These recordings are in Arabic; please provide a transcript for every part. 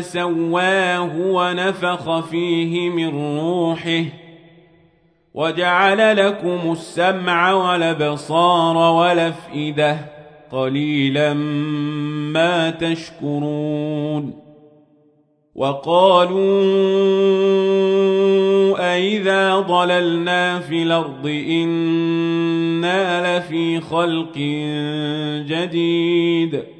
ثم سواه ونفخ فيه من روحه وجعل لكم السمع والأبصار والأفئدة قليلا ما تشكرون وقالوا أإذا ضللنا في الأرض إنا لفي خلق جديد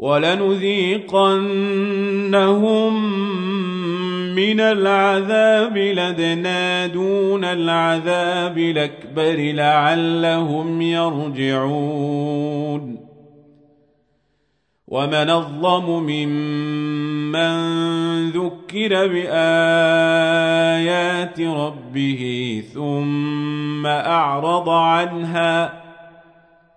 ولنذيقنهم من العذاب لدنا دون العذاب الأكبر لعلهم يرجعون. ومن الظلم ممن ذكر بآيات ربه ثم أعرض عنها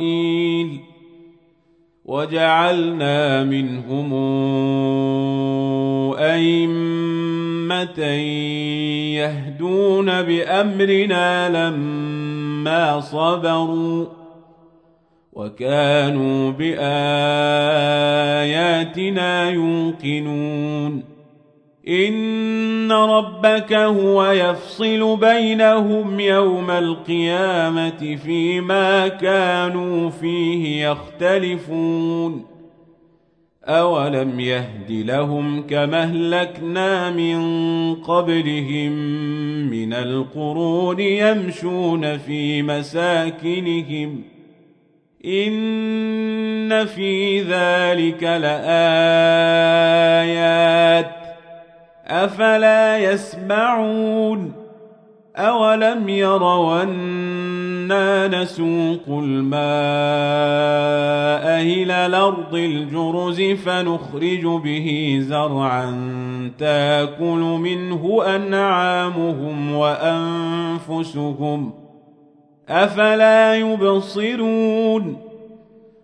إسرائيل وجعلنا منهم أئمة يهدون بأمرنا لما صبروا وكانوا بآياتنا يوقنون إن ربك هو يفصل بينهم يوم القيامة فيما كانوا فيه يختلفون أولم يهد لهم كما اهلكنا من قبلهم من القرون يمشون في مساكنهم إن في ذلك لآيات أفلا يسمعون أولم يروا أنا نسوق الماء إلى الأرض الجرز فنخرج به زرعا تأكل منه أنعامهم وأنفسهم أفلا يبصرون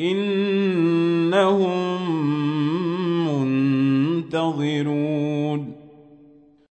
إنهم منتظرون.